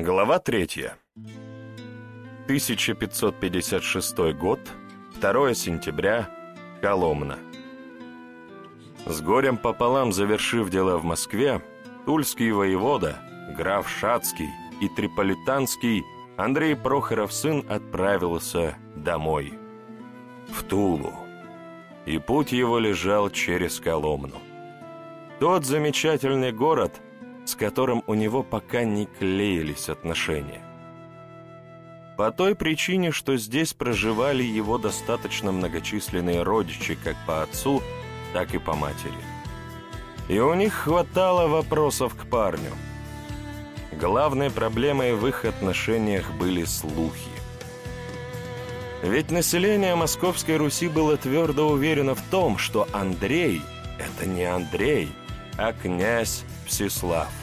Глава третья. 1556 год, 2 сентября, Коломна. С горем пополам завершив дела в Москве, тульский воевода, граф Шацкий и Триполитанский Андрей Прохоров сын отправился домой, в Тулу, и путь его лежал через Коломну. Тот замечательный город, с которым у него пока не клеились отношения. По той причине, что здесь проживали его достаточно многочисленные родичи как по отцу, так и по матери. И у них хватало вопросов к парню. Главной проблемой в их отношениях были слухи. Ведь население Московской Руси было твердо уверено в том, что Андрей — это не Андрей, а князь Всеслав.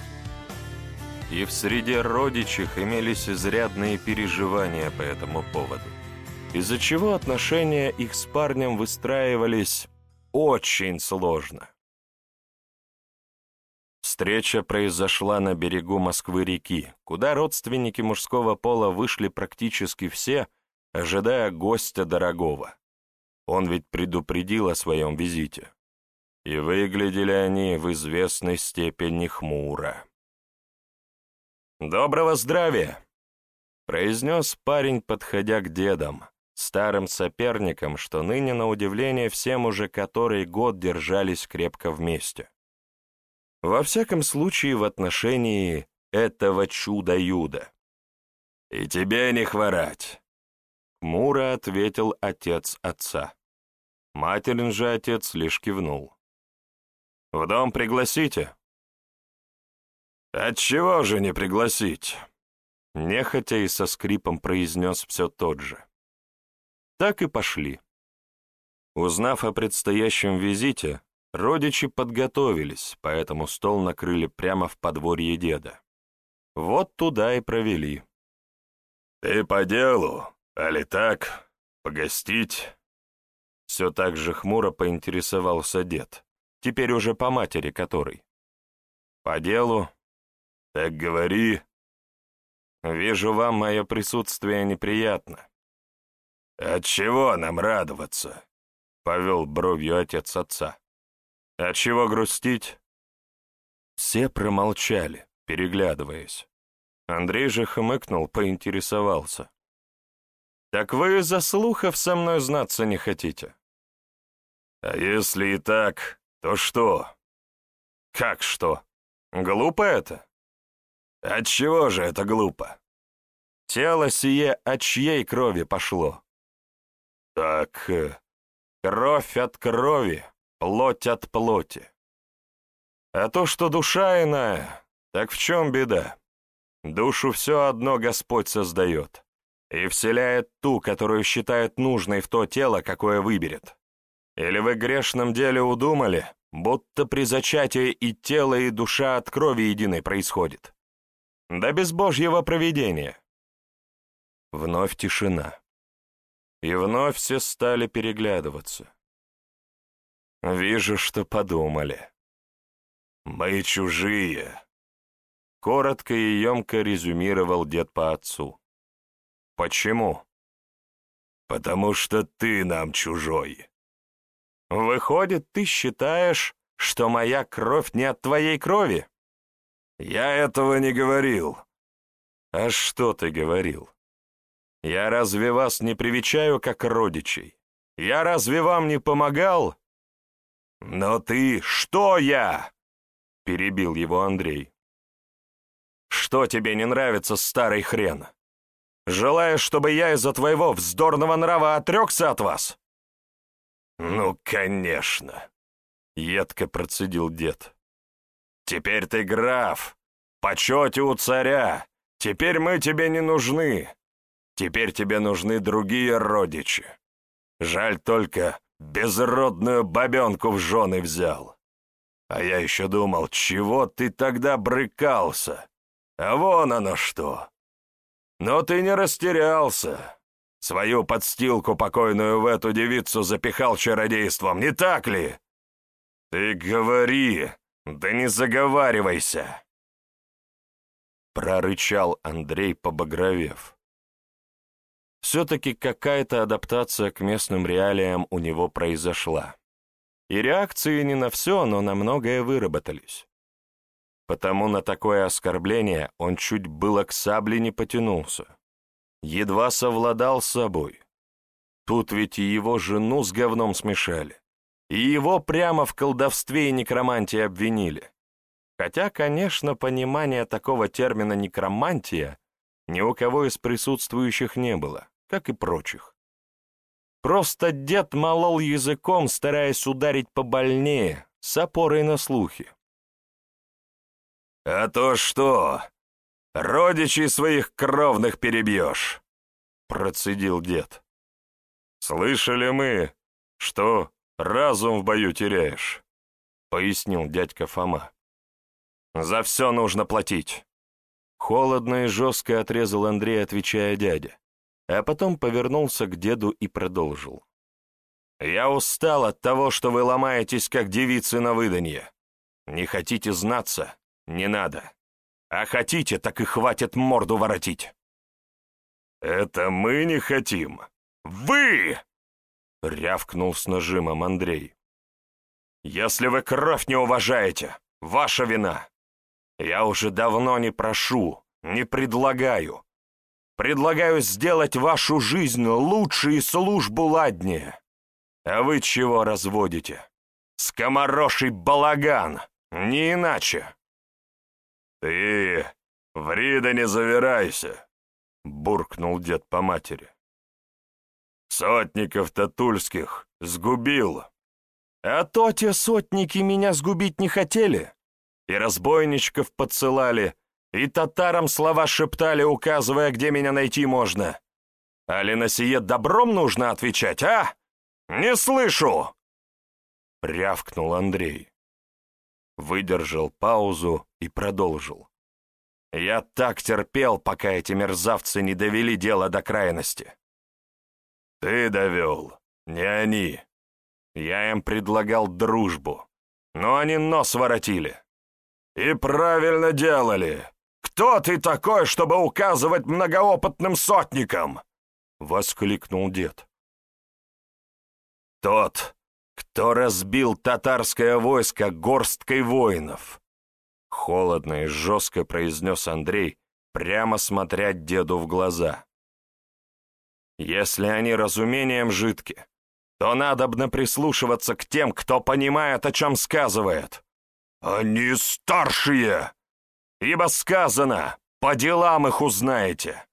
И в среде родичей имелись изрядные переживания по этому поводу, из-за чего отношения их с парнем выстраивались очень сложно. Встреча произошла на берегу Москвы-реки, куда родственники мужского пола вышли практически все, ожидая гостя дорогого. Он ведь предупредил о своем визите и выглядели они в известной степени хмуро. «Доброго здравия!» — произнес парень, подходя к дедам, старым соперникам, что ныне, на удивление, всем уже который год держались крепко вместе. Во всяком случае, в отношении этого чуда-юда. «И тебе не хворать!» — хмуро ответил отец отца. Материн же отец лишь кивнул. В дом пригласите?» «Отчего же не пригласить?» Нехотя и со скрипом произнес все тот же. Так и пошли. Узнав о предстоящем визите, родичи подготовились, поэтому стол накрыли прямо в подворье деда. Вот туда и провели. «Ты по делу, али так, погостить?» Все так же хмуро поинтересовался дед теперь уже по матери которой. По делу? Так говори. Вижу, вам мое присутствие неприятно. Отчего нам радоваться? Повел бровью отец отца. Отчего грустить? Все промолчали, переглядываясь. Андрей же хмыкнул, поинтересовался. «Так вы из-за слухов со мной знаться не хотите?» «А если и так, то что? Как что? Глупо это? Отчего же это глупо? Тело сие от чьей крови пошло? Так, э, кровь от крови, плоть от плоти. А то, что душа иная, так в чем беда? Душу все одно Господь создает и вселяет ту, которую считает нужной в то тело, какое выберет. Или вы грешном деле удумали, будто при зачатии и тело, и душа от крови единой происходит? Да без божьего провидения. Вновь тишина. И вновь все стали переглядываться. Вижу, что подумали. «Мы чужие», — коротко и емко резюмировал дед по отцу. «Почему?» «Потому что ты нам чужой», Выходит, ты считаешь, что моя кровь не от твоей крови? Я этого не говорил. А что ты говорил? Я разве вас не привечаю как родичей? Я разве вам не помогал? Но ты что я? Перебил его Андрей. Что тебе не нравится, старый хрен? Желаешь, чтобы я из-за твоего вздорного нрава отрекся от вас? «Ну, конечно!» — едко процедил дед. «Теперь ты граф, почете у царя, теперь мы тебе не нужны, теперь тебе нужны другие родичи. Жаль только, безродную бабенку в жены взял. А я еще думал, чего ты тогда брыкался? А вон оно что! Но ты не растерялся. Свою подстилку покойную в эту девицу запихал чародейством, не так ли? Ты говори, да не заговаривайся. прорычал Андрей, побагровев. Все-таки какая-то адаптация к местным реалиям у него произошла. И реакции не на все, но на многое выработались. Потому на такое оскорбление он чуть было к сабле не потянулся. Едва совладал с собой. Тут ведь и его жену с говном смешали. И его прямо в колдовстве и некромантии обвинили. Хотя, конечно, понимания такого термина «некромантия» ни у кого из присутствующих не было, как и прочих. Просто дед молол языком, стараясь ударить побольнее, с опорой на слухи. «А то что? Родичей своих кровных перебьешь!» — процедил дед. «Слышали мы, что разум в бою теряешь», — пояснил дядька Фома. «За все нужно платить». Холодно и жестко отрезал Андрей, отвечая дядя, а потом повернулся к деду и продолжил. «Я устал от того, что вы ломаетесь, как девицы на выданье. Не хотите знаться? Не надо. А хотите, так и хватит морду воротить». «Это мы не хотим. Вы!» — рявкнул с нажимом Андрей. «Если вы кровь не уважаете, ваша вина. Я уже давно не прошу, не предлагаю. Предлагаю сделать вашу жизнь лучше и службу ладнее. А вы чего разводите? Скомороший балаган, не иначе. Ты в Рида не завирайся, буркнул дед по матери. Сотников-то тульских сгубил. А то те сотники меня сгубить не хотели и разбойничков подсылали, и татарам слова шептали, указывая, где меня найти можно. А ли на сие добром нужно отвечать, а? Не слышу!» Рявкнул Андрей. Выдержал паузу и продолжил. «Я так терпел, пока эти мерзавцы не довели дело до крайности». «Ты довел, не они. Я им предлагал дружбу, но они нос воротили. «И правильно делали! Кто ты такой, чтобы указывать многоопытным сотникам?» — воскликнул дед. «Тот, кто разбил татарское войско горсткой воинов!» Холодно и жестко произнес Андрей, прямо смотря деду в глаза. «Если они разумением жидки, то надобно прислушиваться к тем, кто понимает, о чем сказывает. «Они старшие! Ибо сказано, по делам их узнаете!»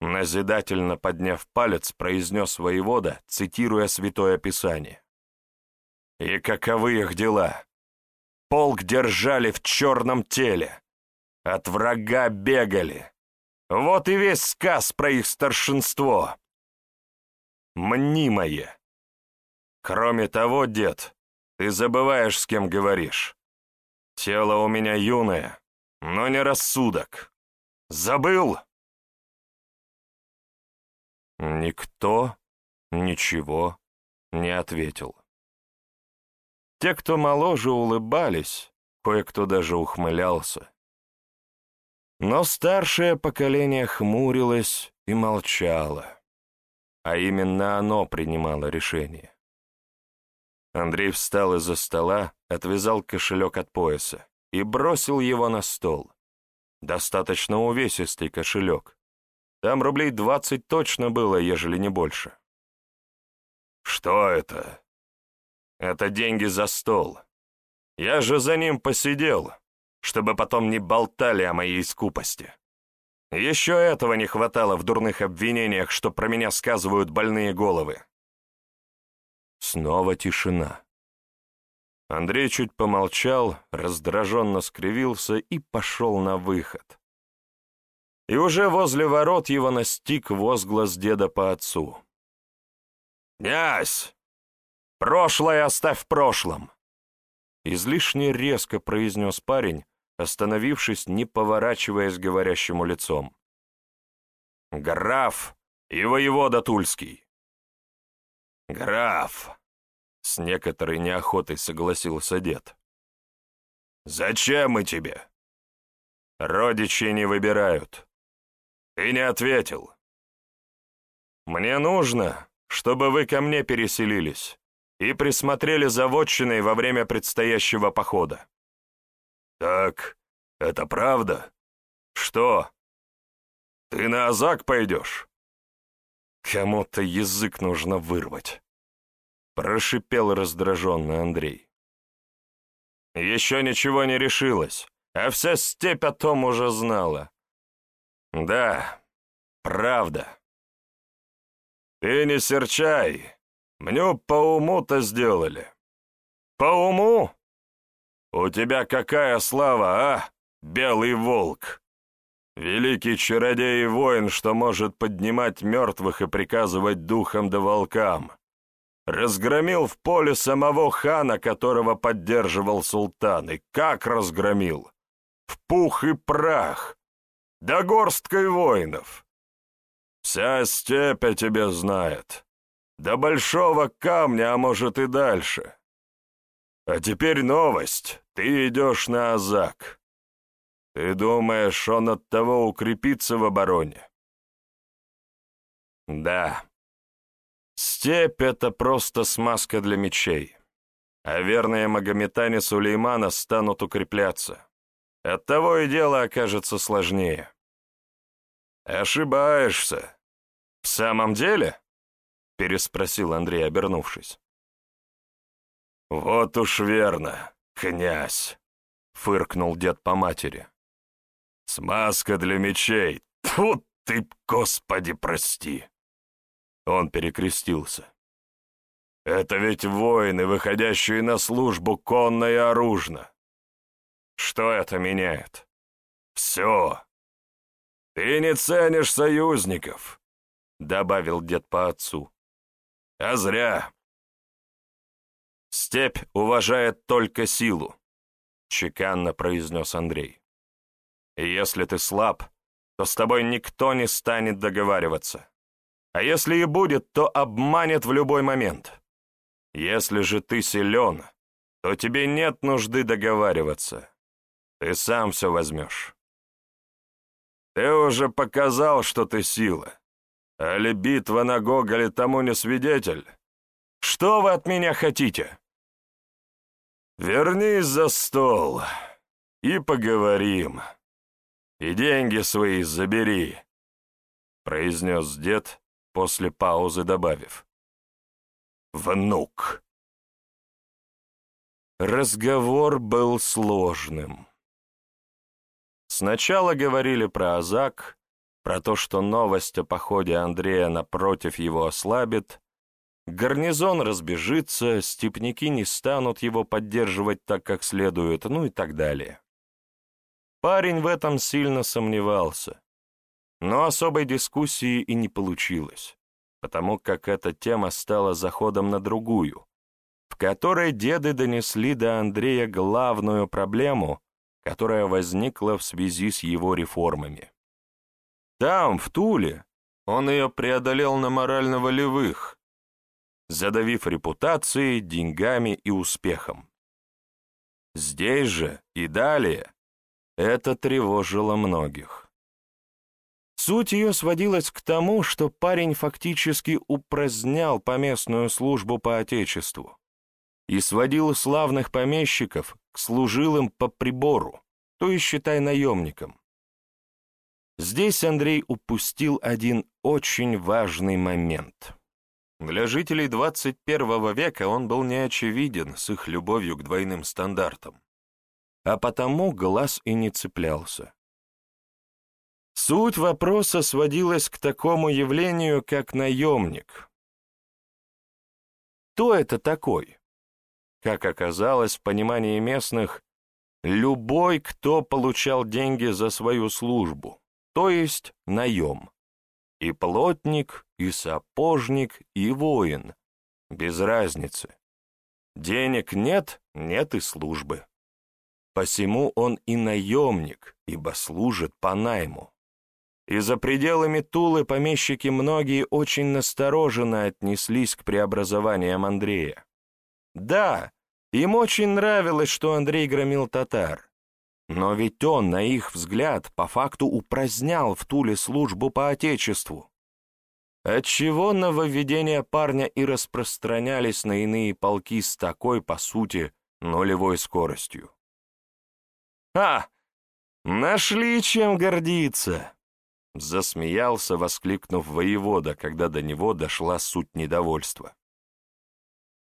Назидательно подняв палец, произнес воевода, цитируя Святое Писание. «И каковы их дела? Полк держали в черном теле, от врага бегали. Вот и весь сказ про их старшинство. Мнимое. Кроме того, дед, ты забываешь, с кем говоришь. Тело у меня юное, но не рассудок. Забыл?» Никто ничего не ответил. Те, кто моложе, улыбались, кое-кто даже ухмылялся. Но старшее поколение хмурилось и молчало, а именно оно принимало решение. Андрей встал из-за стола, отвязал кошелек от пояса и бросил его на стол. Достаточно увесистый кошелек. Там рублей двадцать точно было, ежели не больше. «Что это?» «Это деньги за стол. Я же за ним посидел, чтобы потом не болтали о моей скупости. Еще этого не хватало в дурных обвинениях, что про меня сказывают больные головы. Снова тишина. Андрей чуть помолчал, раздраженно скривился и пошел на выход. И уже возле ворот его настиг возглас деда по отцу. «Князь! Прошлое оставь в прошлом!» Излишне резко произнес парень, остановившись, не поворачиваясь говорящему лицом. «Граф и воевода Тульский!» «Граф!» — с некоторой неохотой согласился дед. «Зачем мы тебе?» родичи не выбирают. Ты не ответил. Мне нужно, чтобы вы ко мне переселились и присмотрели за во время предстоящего похода. Так, это правда? Что? Ты на Азак пойдешь? Кому-то язык нужно вырвать. Прошипел раздраженный Андрей. Еще ничего не решилось, а вся степь о том уже знала. Да, правда. Ты не серчай, мне по уму-то сделали. По уму? У тебя какая слава, а, белый волк? Великий чародей и воин, что может поднимать мертвых и приказывать духам да волкам разгромил в поле самого хана, которого поддерживал султан. И как разгромил? В пух и прах. Да горсткой воинов. Вся степь о тебе знает. До большого камня, а может и дальше. А теперь новость. Ты идешь на Азак. Ты думаешь, он от того укрепится в обороне? Да. Степь — это просто смазка для мечей, а верные магометане Сулеймана станут укрепляться. Оттого и дело окажется сложнее. Ошибаешься. В самом деле? Переспросил Андрей, обернувшись. Вот уж верно, князь, фыркнул дед по матери. Смазка для мечей. Тут ты, Господи, прости. Он перекрестился. «Это ведь воины, выходящие на службу конно и оружно. Что это меняет? Все. Ты не ценишь союзников», — добавил дед по отцу. «А зря. Степь уважает только силу», — чеканно произнес Андрей. «И если ты слаб, то с тобой никто не станет договариваться. А если и будет, то обманет в любой момент. Если же ты силен, то тебе нет нужды договариваться. Ты сам все возьмешь. Ты уже показал, что ты сила. Али битва на Гоголе тому не свидетель? Что вы от меня хотите? Вернись за стол и поговорим. И деньги свои забери, — произнес дед, после паузы добавив. «Внук». Разговор был сложным. Сначала говорили про Азак, про то, что новость о походе Андрея напротив его ослабит, гарнизон разбежится, степняки не станут его поддерживать так, как следует, ну и так далее. Парень в этом сильно сомневался. Но особой дискуссии и не получилось, потому как эта тема стала заходом на другую, в которой деды донесли до Андрея главную проблему, которая возникла в связи с его реформами. Там, в Туле, он ее преодолел на морально-волевых, задавив репутацией, деньгами и успехом. Здесь же и далее это тревожило многих. Суть ее сводилась к тому, что парень фактически упразднял поместную службу по Отечеству и сводил славных помещиков к служилым по прибору, то есть считай наемникам. Здесь Андрей упустил один очень важный момент. Для жителей 21 века он был неочевиден с их любовью к двойным стандартам, а потому глаз и не цеплялся. Суть вопроса сводилась к такому явлению, как наемник. Кто это такой? Как оказалось, в понимании местных, любой, кто получал деньги за свою службу, то есть наем. И плотник, и сапожник, и воин. Без разницы. Денег нет, нет и службы. Посему он и наемник, ибо служит по найму и за пределами Тулы помещики многие очень настороженно отнеслись к преобразованиям Андрея. Да, им очень нравилось, что Андрей громил татар, но ведь он, на их взгляд, по факту упразднял в Туле службу по Отечеству. Отчего нововведения парня и распространялись на иные полки с такой, по сути, нулевой скоростью. «А, нашли чем гордиться!» Засмеялся, воскликнув воевода, когда до него дошла суть недовольства.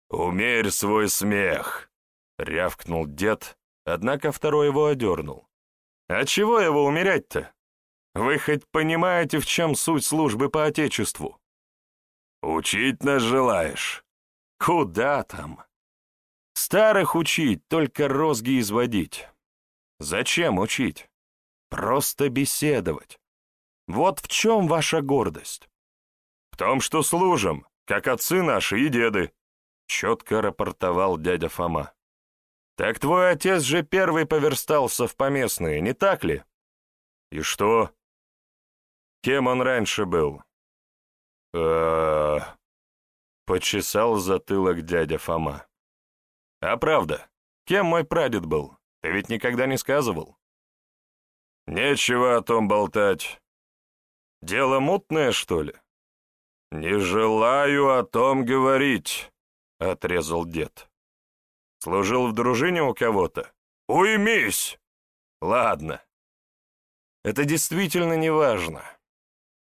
«Умерь свой смех!» — рявкнул дед, однако второй его одернул. «А чего его умерять-то? Вы хоть понимаете, в чем суть службы по Отечеству?» «Учить нас желаешь?» «Куда там?» «Старых учить, только розги изводить. Зачем учить? Просто беседовать. Вот в чем ваша гордость?» «В том, что служим, как отцы наши и деды», — четко рапортовал дядя Фома. «Так твой отец же первый поверстался в поместные, не так ли?» «И что?» «Кем он раньше был?» э почесал затылок дядя Фома. «А правда, кем мой прадед был? Ты ведь никогда не сказывал?» «Нечего о том болтать. Дело мутное, что ли?» «Не желаю о том говорить», — отрезал дед. Служил в дружине у кого-то? Уймись! Ладно. Это действительно не важно.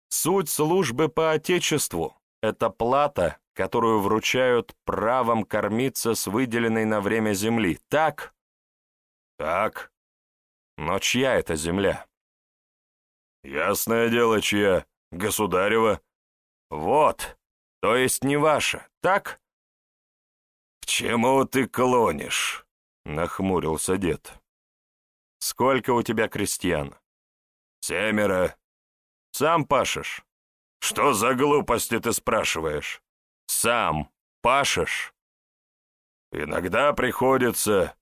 Суть службы по Отечеству — это плата, которую вручают правом кормиться с выделенной на время земли. Так? Так. Но чья это земля? Ясное дело, чья. Государева. Вот. То есть не ваша, так? Чему ты клонишь?» — нахмурился дед. «Сколько у тебя крестьян?» «Семеро. Сам пашешь?» «Что за глупости ты спрашиваешь?» «Сам пашешь?» «Иногда приходится,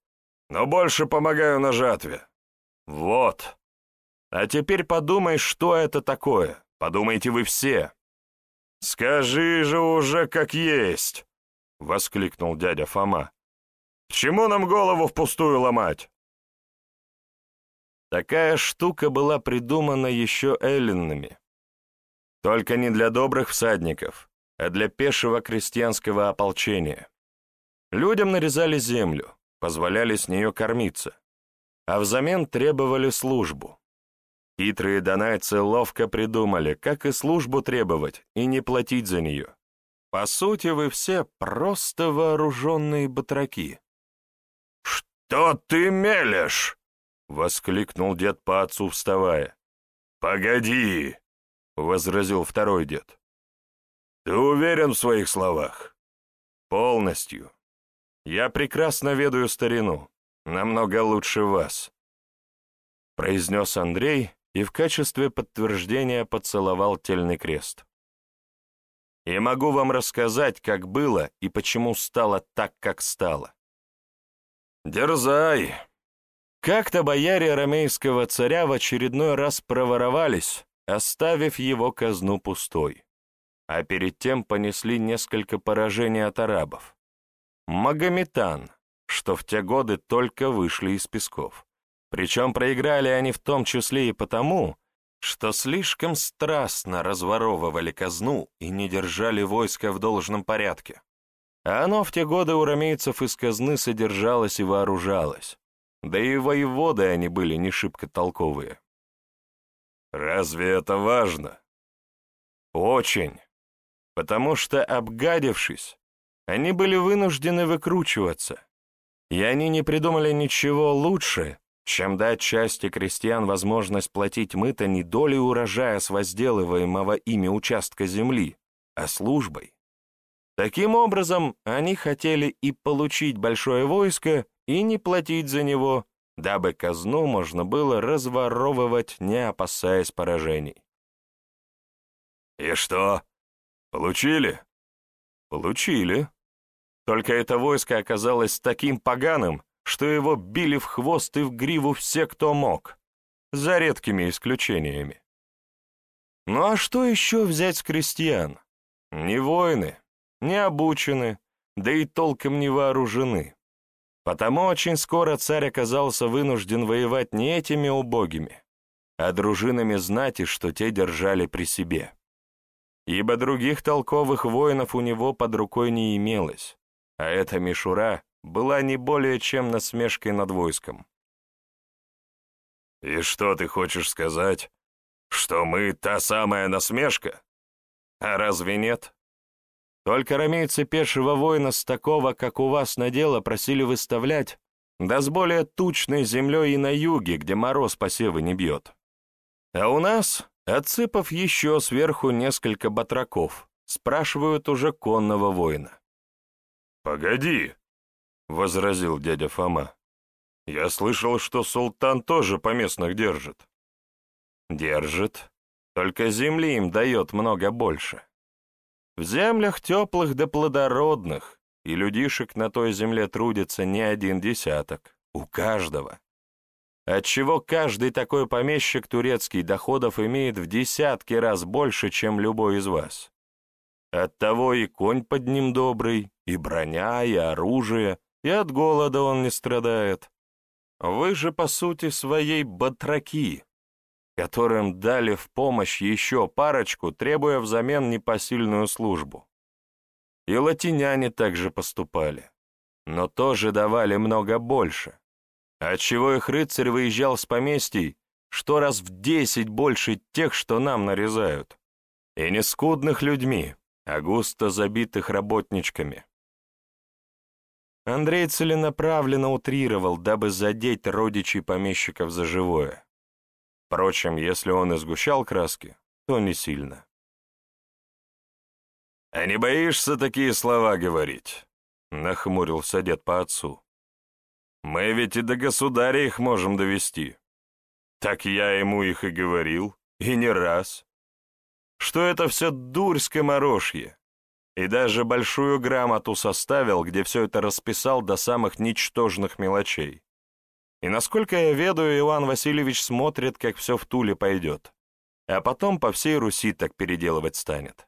но больше помогаю на жатве». «Вот. А теперь подумай, что это такое. Подумайте вы все». «Скажи же уже как есть!» — воскликнул дядя Фома. «К чему нам голову впустую ломать?» Такая штука была придумана еще эллинами. Только не для добрых всадников, а для пешего крестьянского ополчения. Людям нарезали землю, позволяли с нее кормиться, а взамен требовали службу. Хитрые донайцы ловко придумали, как и службу требовать, и не платить за нее. По сути, вы все просто вооруженные батраки». «Что ты мелешь?» — воскликнул дед по отцу, вставая. «Погоди!» — возразил второй дед. «Ты уверен в своих словах?» «Полностью. Я прекрасно ведаю старину, намного лучше вас», — произнес Андрей и в качестве подтверждения поцеловал тельный крест и могу вам рассказать, как было и почему стало так, как стало. Дерзай! Как-то бояре ромейского царя в очередной раз проворовались, оставив его казну пустой, а перед тем понесли несколько поражений от арабов. Магометан, что в те годы только вышли из песков. Причем проиграли они в том числе и потому, что слишком страстно разворовывали казну и не держали войска в должном порядке. А оно в те годы у ромейцев из казны содержалось и вооружалось. Да и воеводы они были не шибко толковые. «Разве это важно?» «Очень. Потому что, обгадившись, они были вынуждены выкручиваться, и они не придумали ничего лучше, чем дать части крестьян возможность платить мыто не долей урожая с возделываемого ими участка земли, а службой. Таким образом, они хотели и получить большое войско, и не платить за него, дабы казну можно было разворовывать, не опасаясь поражений. «И что? Получили?» «Получили. Только это войско оказалось таким поганым, что его били в хвост и в гриву все, кто мог, за редкими исключениями. Ну а что еще взять с крестьян? Не воины, не обучены, да и толком не вооружены. Потому очень скоро царь оказался вынужден воевать не этими убогими, а дружинами знати, что те держали при себе. Ибо других толковых воинов у него под рукой не имелось, а эта мишура была не более чем насмешкой над войском. «И что ты хочешь сказать? Что мы та самая насмешка? А разве нет?» Только ромейцы пешего воина с такого, как у вас, на дело просили выставлять, да с более тучной землей и на юге, где мороз посевы не бьет. А у нас, отсыпав еще сверху несколько батраков, спрашивают уже конного воина. «Погоди», — возразил дядя Фома. «Я слышал, что султан тоже поместных держит». «Держит, только земли им дает много больше. В землях теплых да плодородных, и людишек на той земле трудится не один десяток, у каждого. Отчего каждый такой помещик турецкий доходов имеет в десятки раз больше, чем любой из вас. Оттого и конь под ним добрый, и броня, и оружие, и от голода он не страдает. Вы же, по сути, своей батраки, которым дали в помощь еще парочку, требуя взамен непосильную службу. И латиняне также поступали, но тоже давали много больше, отчего их рыцарь выезжал с поместий, что раз в десять больше тех, что нам нарезают, и не скудных людьми, а густо забитых работничками. Андрей целенаправленно утрировал, дабы задеть родичей помещиков за живое. Впрочем, если он и сгущал краски, то не сильно. «А не боишься такие слова говорить?» — нахмурился дед по отцу. «Мы ведь и до государя их можем довести. Так я ему их и говорил, и не раз. Что это все дурь скоморожье. И даже большую грамоту составил, где все это расписал до самых ничтожных мелочей. И насколько я ведаю, Иван Васильевич смотрит, как все в Туле пойдет, а потом по всей Руси так переделывать станет.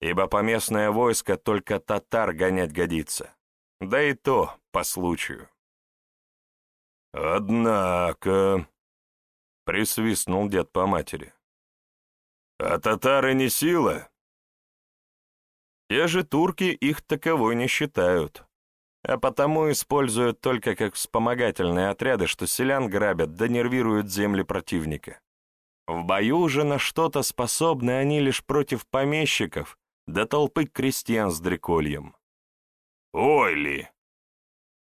Ибо поместное войско только татар гонять годится, да и то по случаю. «Однако...» — присвистнул дед по матери. «А татары не сила?» Те же турки их таковой не считают а потому используют только как вспомогательные отряды, что селян грабят да нервируют земли противника. В бою же на что-то способны они лишь против помещиков да толпы крестьян с дрекольем. «Ой ли!»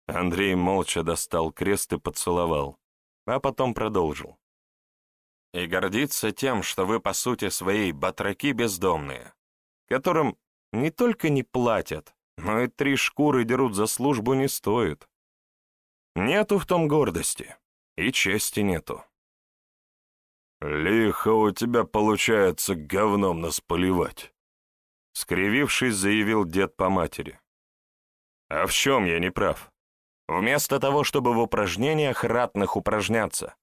Андрей молча достал крест и поцеловал, а потом продолжил. «И гордится тем, что вы, по сути своей, батраки бездомные, которым не только не платят, но и три шкуры дерут за службу не стоит. Нету в том гордости, и чести нету. «Лихо у тебя получается говном нас поливать», — скривившись, заявил дед по матери. «А в чем я не прав? Вместо того, чтобы в упражнениях ратных упражняться,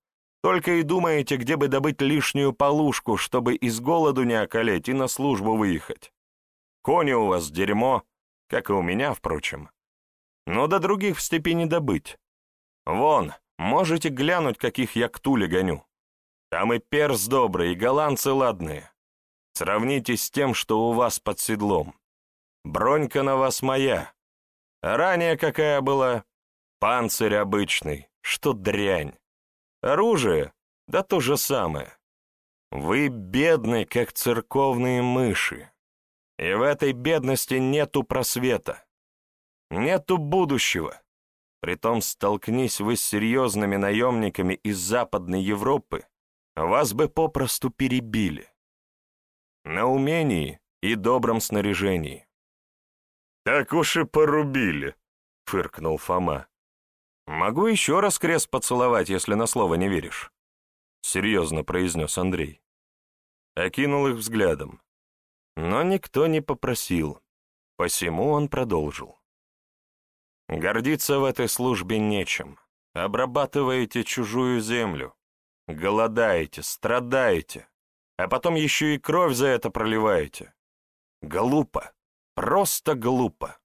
только и думаете, где бы добыть лишнюю полушку, чтобы из голоду не околеть и на службу выехать. Кони у вас дерьмо, как и у меня, впрочем. Но до других в степи не добыть. Вон, можете глянуть, каких я к Туле гоню. Там и перс добрый, и голландцы ладные. Сравните с тем, что у вас под седлом. Бронька на вас моя. Ранее какая была? Панцирь обычный, что дрянь. Оружие? Да то же самое. Вы бедны, как церковные мыши. И в этой бедности нету просвета, нету будущего. Притом столкнись вы с серьезными наемниками из Западной Европы, вас бы попросту перебили. На умении и добром снаряжении. «Так уж и порубили», — фыркнул Фома. «Могу еще раз крест поцеловать, если на слово не веришь», — серьезно произнес Андрей. Окинул их взглядом. Но никто не попросил, посему он продолжил. Гордиться в этой службе нечем. Обрабатываете чужую землю, голодаете, страдаете, а потом еще и кровь за это проливаете. Глупо, просто глупо.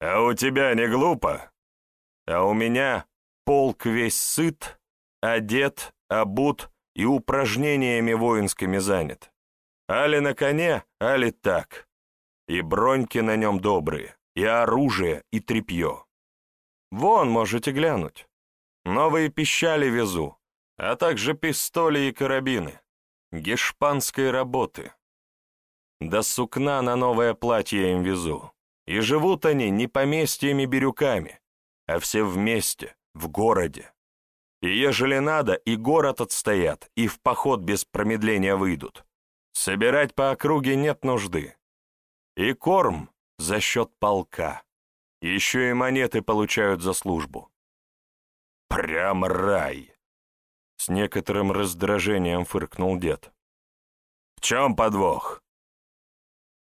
«А у тебя не глупо?» а у меня полк весь сыт, одет, обут и упражнениями воинскими занят. Али на коне, али так. И броньки на нем добрые, и оружие, и тряпье. Вон, можете глянуть. Новые пищали везу, а также пистоли и карабины. Гешпанской работы. До сукна на новое платье им везу. И живут они не поместьями-бирюками, а все вместе, в городе. И ежели надо, и город отстоят, и в поход без промедления выйдут. Собирать по округе нет нужды. И корм за счет полка. Еще и монеты получают за службу. Прям рай! С некоторым раздражением фыркнул дед. В чем подвох?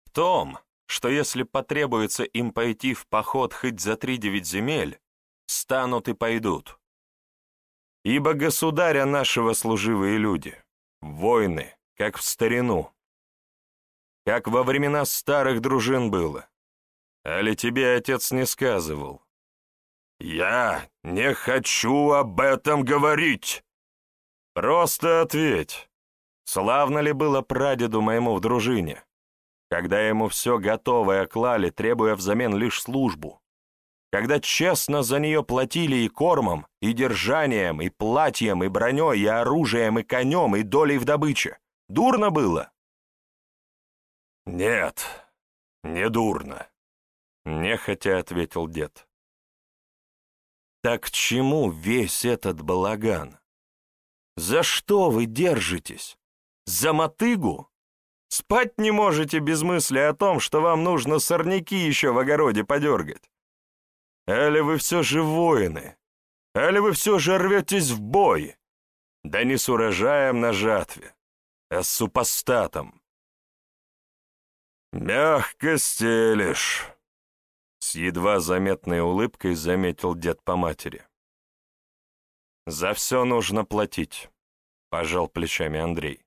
В том, что если потребуется им пойти в поход хоть за три девять земель, станут и пойдут. Ибо государя нашего служивые люди, воины, как в старину, как во времена старых дружин было. Али тебе отец не сказывал? Я не хочу об этом говорить. Просто ответь, славно ли было прадеду моему в дружине, когда ему все готовое клали, требуя взамен лишь службу, когда честно за нее платили и кормом, и держанием, и платьем, и броней, и оружием, и конем, и долей в добыче. Дурно было?» «Нет, не дурно», — нехотя ответил дед. «Так к чему весь этот балаган? За что вы держитесь? За мотыгу? Спать не можете без мысли о том, что вам нужно сорняки еще в огороде подергать? Али вы все же воины? Али вы все же рветесь в бой? Да не с урожаем на жатве, а с супостатом. «Мягко стелишь», — с едва заметной улыбкой заметил дед по матери. «За все нужно платить», — пожал плечами Андрей.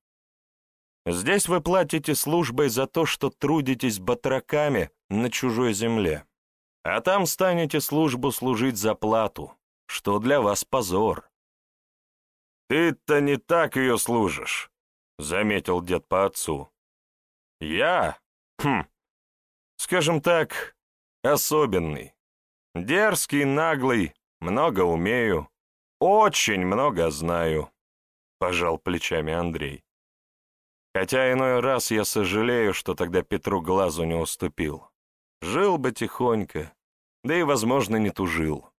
«Здесь вы платите службой за то, что трудитесь батраками на чужой земле, а там станете службу служить за плату, что для вас позор». «Ты-то не так ее служишь», — заметил дед по отцу. «Я? Хм, скажем так, особенный. Дерзкий, наглый, много умею, очень много знаю», — пожал плечами Андрей. Хотя иной раз я сожалею, что тогда Петру глазу не уступил. Жил бы тихонько, да и, возможно, не тужил.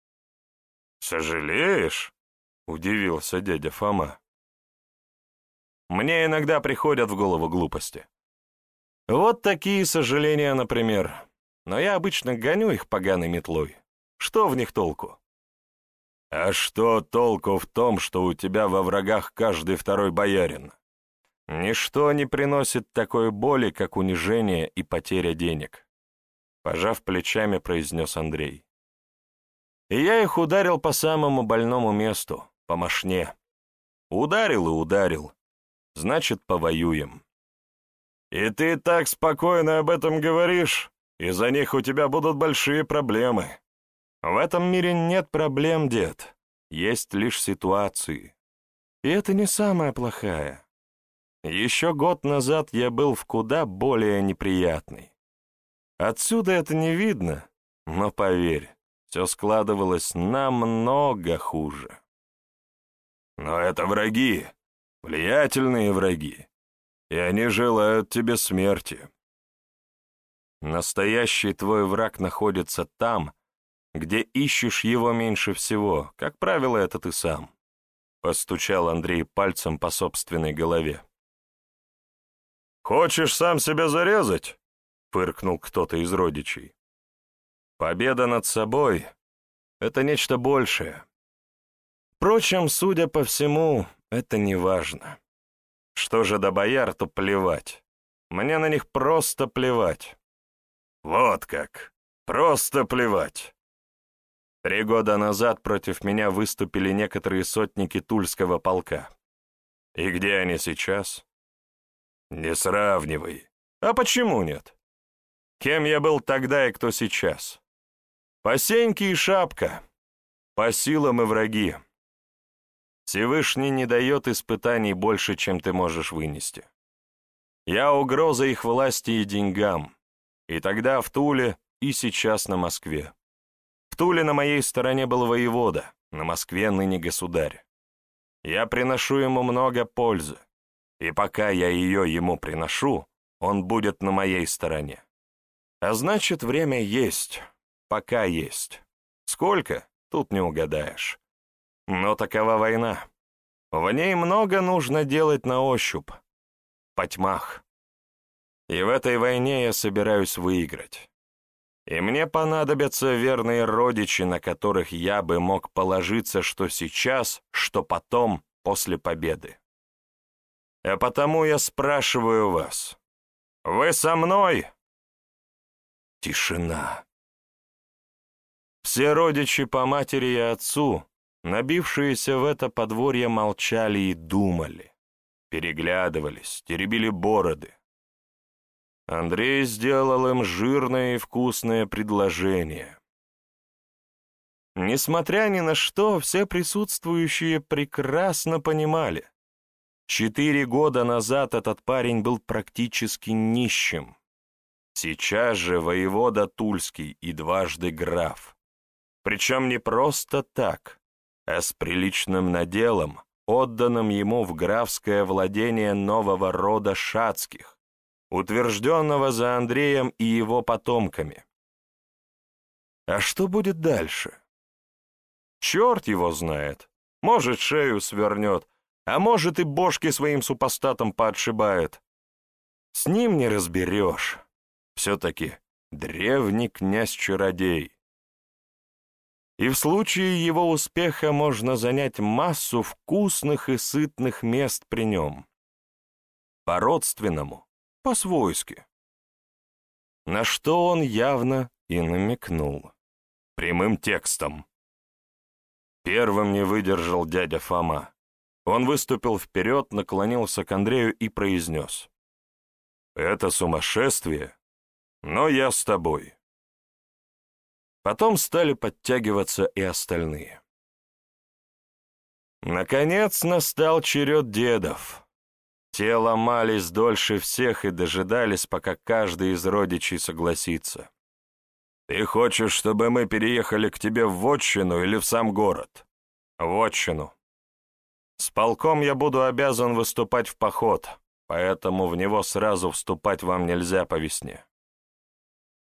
«Сожалеешь?» — удивился дядя Фома. Мне иногда приходят в голову глупости. Вот такие сожаления, например. Но я обычно гоню их поганой метлой. Что в них толку? А что толку в том, что у тебя во врагах каждый второй боярин? Ничто не приносит такой боли, как унижение и потеря денег. Пожав плечами, произнес Андрей. И я их ударил по самому больному месту, по мошне. Ударил и ударил, значит, повоюем. И ты так спокойно об этом говоришь, из-за них у тебя будут большие проблемы. В этом мире нет проблем, дед, есть лишь ситуации. И это не самая плохая. Еще год назад я был в куда более неприятный. Отсюда это не видно, но поверь, все складывалось намного хуже. Но это враги, влиятельные враги, и они желают тебе смерти. Настоящий твой враг находится там, где ищешь его меньше всего, как правило, это ты сам. Постучал Андрей пальцем по собственной голове. «Хочешь сам себя зарезать?» — фыркнул кто-то из родичей. «Победа над собой — это нечто большее. Впрочем, судя по всему, это не важно. Что же до бояр, то плевать. Мне на них просто плевать. Вот как. Просто плевать. Три года назад против меня выступили некоторые сотники Тульского полка. И где они сейчас? Не сравнивай. А почему нет? Кем я был тогда и кто сейчас? Посеньки и шапка. по силам и враги. Всевышний не дает испытаний больше, чем ты можешь вынести. Я угроза их власти и деньгам, и тогда в Туле, и сейчас на Москве. В Туле на моей стороне был воевода, на Москве ныне государь. Я приношу ему много пользы, и пока я ее ему приношу, он будет на моей стороне. А значит, время есть, пока есть. Сколько? Тут не угадаешь. Но такова война. В ней много нужно делать на ощупь, по тьмах. И в этой войне я собираюсь выиграть. И мне понадобятся верные родичи, на которых я бы мог положиться что сейчас, что потом, после победы. А потому я спрашиваю вас, вы со мной? Тишина. Все родичи по матери и отцу, набившиеся в это подворье, молчали и думали, переглядывались, теребили бороды. Андрей сделал им жирное и вкусное предложение. Несмотря ни на что, все присутствующие прекрасно понимали. Четыре года назад этот парень был практически нищим. Сейчас же воевода Тульский и дважды граф. Причем не просто так, а с приличным наделом, отданным ему в графское владение нового рода шацких, утвержденного за Андреем и его потомками. А что будет дальше? Черт его знает. Может, шею свернет, а может и бошки своим супостатом поотшибает. С ним не разберешь. Все-таки древний князь-чародей. И в случае его успеха можно занять массу вкусных и сытных мест при нем. По-родственному, по-свойски. На что он явно и намекнул. Прямым текстом. Первым не выдержал дядя Фома. Он выступил вперед, наклонился к Андрею и произнес. «Это сумасшествие, но я с тобой». Потом стали подтягиваться и остальные. Наконец настал черед дедов. Те ломались дольше всех и дожидались, пока каждый из родичей согласится. «Ты хочешь, чтобы мы переехали к тебе в Вотчину или в сам город?» «В Вотчину. С полком я буду обязан выступать в поход, поэтому в него сразу вступать вам нельзя по весне.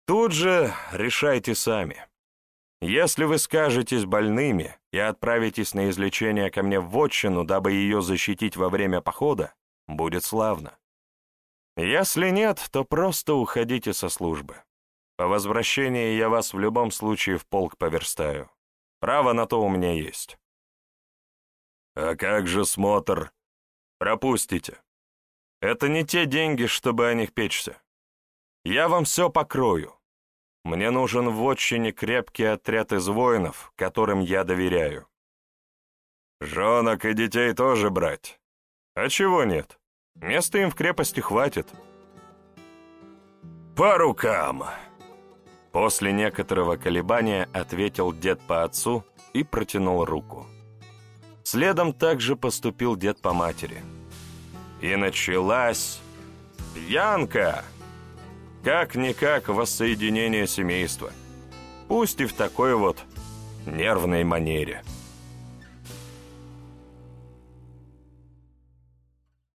Тут же решайте сами. Если вы скажетесь больными и отправитесь на излечение ко мне в Вотчину, дабы ее защитить во время похода, будет славно. Если нет, то просто уходите со службы. По возвращении я вас в любом случае в полк поверстаю. Право на то у меня есть. А как же смотр? Пропустите. Это не те деньги, чтобы о них печься. Я вам все покрою. Мне нужен в отчине крепкий отряд из воинов, которым я доверяю. Женок и детей тоже брать. А чего нет? Места им в крепости хватит. По рукам! После некоторого колебания ответил дед по отцу и протянул руку. Следом также поступил дед по матери. И началась пьянка! Как-никак воссоединение семейства. Пусть и в такой вот нервной манере.